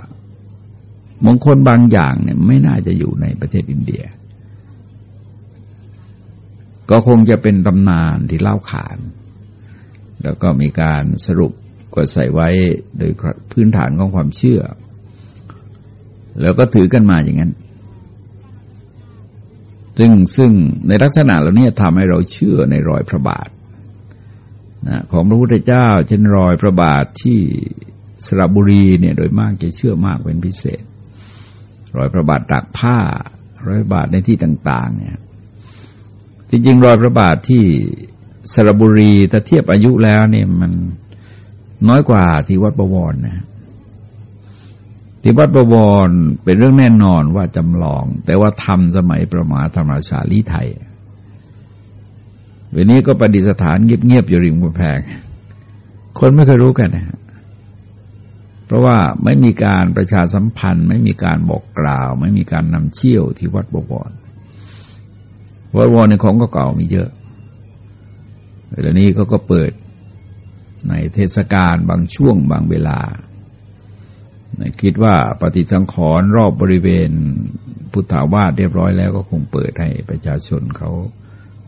มงคลบางอย่างเนี่ยไม่น่าจะอยู่ในประเทศอินเดีย ก็คงจะเป็นตำนานที่เล่าขาน แล้วก็มีการสรุปก็ใส่ไว้โดยพื้นฐานของความเชื่อ แล้วก็ถือกันมาอย่างนั้น ซึ่งซึ่งในลักษณะเหล่านี้ทำให้เราเชื่อในรอยพระบาทนะของพระพุทธเจ้าเช่นรอยพระบาทที่สระบุรีเนี่ยโดยมากจะเชื่อมากเป็นพิเศษ รอยพระบาทตักผ้ารอยพระบาทในที่ต่าง ๆ เนี่ย จริงๆรอยพระบาทที่สระบุรีถ้าเทียบอายุแล้วเนี่ยมันน้อยกว่าที่วัดประวรนะที่วัดประวรเป็นเรื่องแน่นอนว่าจำลอง แต่ว่าทำสมัยประมาธรรมชาลีไทยวันนี้ก็ประดิษฐานเงียบๆอยู่ริมกำแพง คนไม่เคยรู้กันนะ เพราะว่าไม่มีการประชาสัมพันธ์ ไม่มีการบอกกล่าว ไม่มีการนำเชี่ยวที่วัดบวรวัดบวรในของก็เก่ามีเยอะเวลานี้เขาก็เปิดในเทศกาลบางช่วงบางเวลาคิดว่าปฏิสังขรณ์รอบบริเวณพุทธาวาสเรียบร้อยแล้วก็คงเปิดให้ประชาชนเขา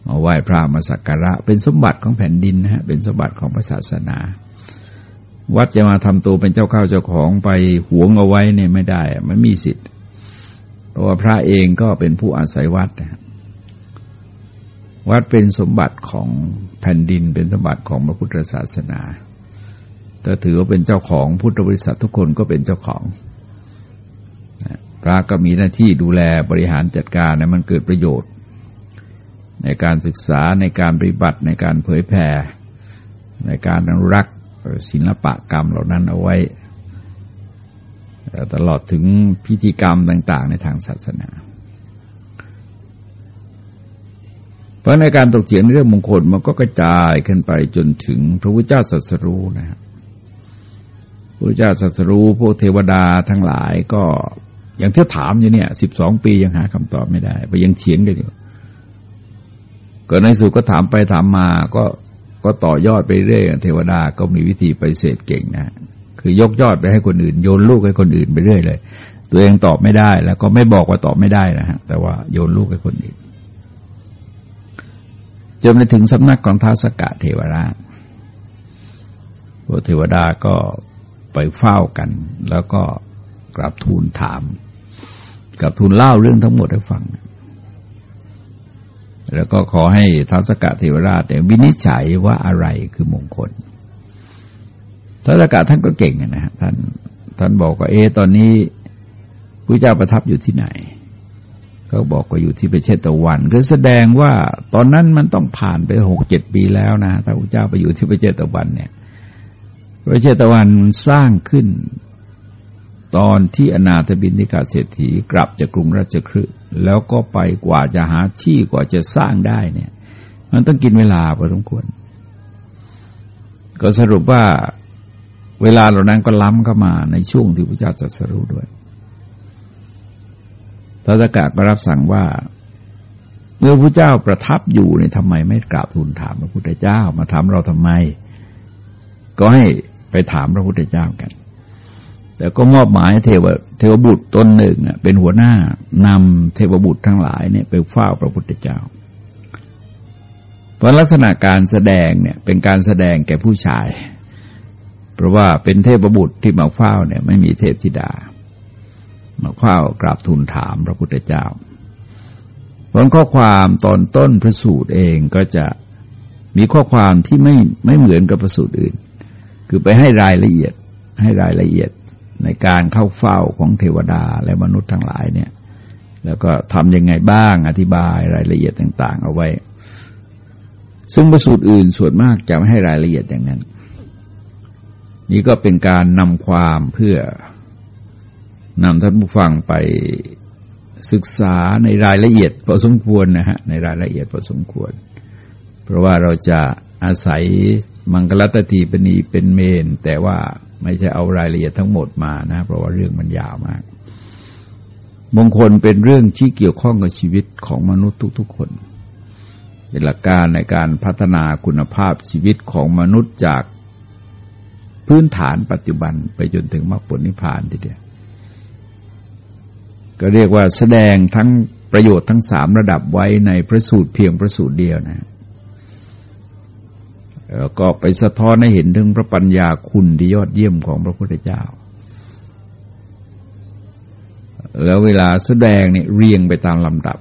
มาไหว้พระมาสักการะ เป็นสมบัติของแผ่นดินนะฮะเป็นสมบัติของศาสนา วัดจะมาทำตัวเป็นเจ้าข้าวเจ้าของไปหวงเอาไว้เนี่ยไม่ได้ มันมีสิทธิ์เพราะว่าพระเองก็เป็นผู้อาศัยวัดวัดเป็นสมบัติของแผ่นดินเป็นสมบัติของพระพุทธศาสนาถ้าถือว่าเป็นเจ้าของพุทธบริษัททุกคนก็เป็นเจ้าของพระก็มีหน้าที่ดูแลบริหารจัดการในมันเกิดประโยชน์ ในการศึกษาในการปฏิบัติในการเผยแผ่ในการอนุรักษ์ ศิลปะกรรมเหล่านั้นเอาไว้ ตลอดถึงพิธีกรรมต่าง ๆ ในทางศาสนา เพราะในการตกเถียงเรื่องมงคลมันก็กระจายขึ้นไปจนถึงพระพุทธเจ้าสัสรู้นะครับพระพุทธเจ้าสัสรู้พวกเทวดาทั้งหลายก็อย่างที่ถามอยู่เนี่ยสิบสองปียังหาคำตอบไม่ได้ไปยังเฉียงกันอยู่ก็ในสุดก็ถามไปถามมาก็ ก็ต่อยอดไปเรื่อยเทวดาก็มีวิธีไปเสดเก่งนะ คือยกยอดไปให้คนอื่น โยนลูกให้คนอื่นไปเรื่อยเลย ตัวเองตอบไม่ได้ แล้วก็ไม่บอกว่าตอบไม่ได้นะฮะแต่ว่าโยนลูกให้คนอื่นจนไปถึงสำนักของท้าสกะเทวราชพวกเทวดาก็ไปเฝ้ากัน แล้วก็กราบทูลถาม กับทูลเล่าเรื่องทั้งหมดให้ฟัง แล้วก็ขอให้ท้าวสกะเทวราชเนี่ยวินิจฉัยว่าอะไรคือมงคลท้าวสกะท่านก็เก่งนะฮะท่านท่านบอกว่าเอตอนนี้พระเจ้าประทับอยู่ที่ไหน ก็บอกว่าอยู่ที่ประเชตะวันก็แสดงว่าตอนนั้นมันต้องผ่านไปหกเจ็ดปีแล้วนะถ้าพระเจ้าไปอยู่ที่ประเชตะวันเนี่ยพระเชตะวันสร้างขึ้น ตอนที่อนาถบินทิกาเศรษฐีกลับจากกรุงราชคฤห์แล้วก็ไปกว่าจะหาที่กว่าจะสร้างได้เนี่ย มันต้องกินเวลาพอสมควร ก็สรุปว่าเวลาเหล่านั้นก็ล้ำเข้ามาในช่วงที่พระเจ้าจัสรู้ด้วยทศกาก็รับสั่งว่า เมื่อพระเจ้าประทับอยู่เนี่ยทำไมไม่กราบทูลถามพระพุทธเจ้า มาถามเราทำไม ก็ให้ไปถามพระพุทธเจ้ากัน แต่ก็มอบหมายเทวเทวบุตรตนหนึ่งเป็นหัวหน้านำเทวบุตรทั้งหลายเนี่ยไปเฝ้าพระพุทธเจ้าเพราะลักษณะการแสดงเนี่ยเป็นการแสดงแก่ผู้ชาย เพราะว่าเป็นเทพบุตรที่มาเฝ้าเนี่ยไม่มีเทพธิดา มาเฝ้ากราบทูลถามพระพุทธเจ้าผลข้อความตอนต้นพระสูตรเองก็จะมีข้อความที่ไม่ไม่เหมือนกับพระสูตรอื่น คือไปให้รายละเอียดให้รายละเอียด ในการเข้าเฝ้าของเทวดาและมนุษย์ทั้งหลายเนี่ย แล้วก็ทำยังไงบ้างอธิบายรายละเอียดต่าง ๆ เอาไว้ ซึ่งประสูตรอื่นส่วนมากจะไม่ให้รายละเอียดอย่างนั้น นี่ก็เป็นการนำความเพื่อนำท่านผู้ฟังไปศึกษาในรายละเอียดพอสมควรนะฮะในรายละเอียดพอสมควร เพราะว่าเราจะอาศัย มังกรตตีปณีเป็นเมน แต่ว่าไม่ใช่เอารายละเอียดทั้งหมดมานะ เพราะว่าเรื่องมันยาวมาก มงคลเป็นเรื่องที่เกี่ยวข้องกับชีวิตของมนุษย์ทุก ๆ คน เป็นหลักการในการพัฒนาคุณภาพชีวิตของมนุษย์จากพื้นฐานปัจจุบันไปจนถึงมรรคผลนิพพานทีเดียวก็เรียกว่าแสดงทั้งประโยชน์ทั้งสามระดับไว้ในพระสูตรเพียงพระสูตรเดียวนะ แล้วก็ไปสะท้อนให้เห็นถึงพระปัญญาคุณที่ยอดเยี่ยมของพระพุทธเจ้า แล้วเวลาแสดงเนี่ยเรียงไปตามลำดับ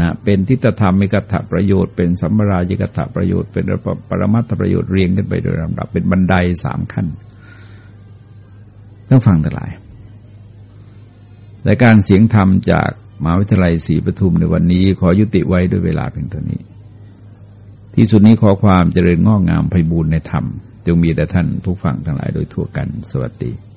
นะเป็นทิฏฐธรรมมิกถะประโยชน์ เป็นสัมมารายิกถะประโยชน์ เป็นปรมัตถประโยชน์เรียงกันไปโดยลำดับ เป็นบันไดสามขั้นต้องฟังทั้งหลายแต่การเสียงธรรมจากมหาวิทยาลัยศรีปทุมในวันนี้ขอยุติไว้ด้วยเวลาเพียงเท่านี้ ที่สุดนี้ขอความเจริญงอกงามไพบูรณ์ในธรรมจงมีแต่ท่านผู้ฟังทั้งหลายโดยทั่วกัน สวัสดี